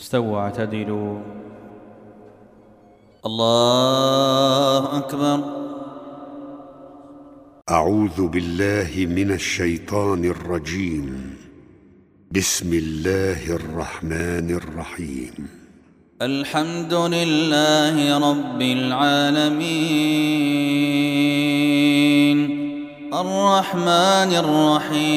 استووا اعتدلوا الله أكبر. أعوذ بالله من الشيطان الرجيم. بسم الله الرحمن الرحيم. الحمد لله رب العالمين. الرحمن الرحيم.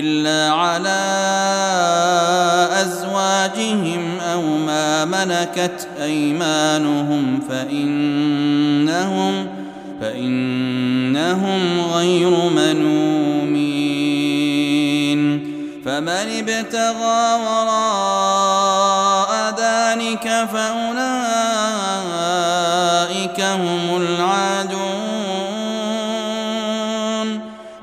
إلا على أزواجهم أو ما ملكت أيمانهم فإنهم فإنهم غير منومين فمن ابتغى وراء ذلك فأولئك هم العادون.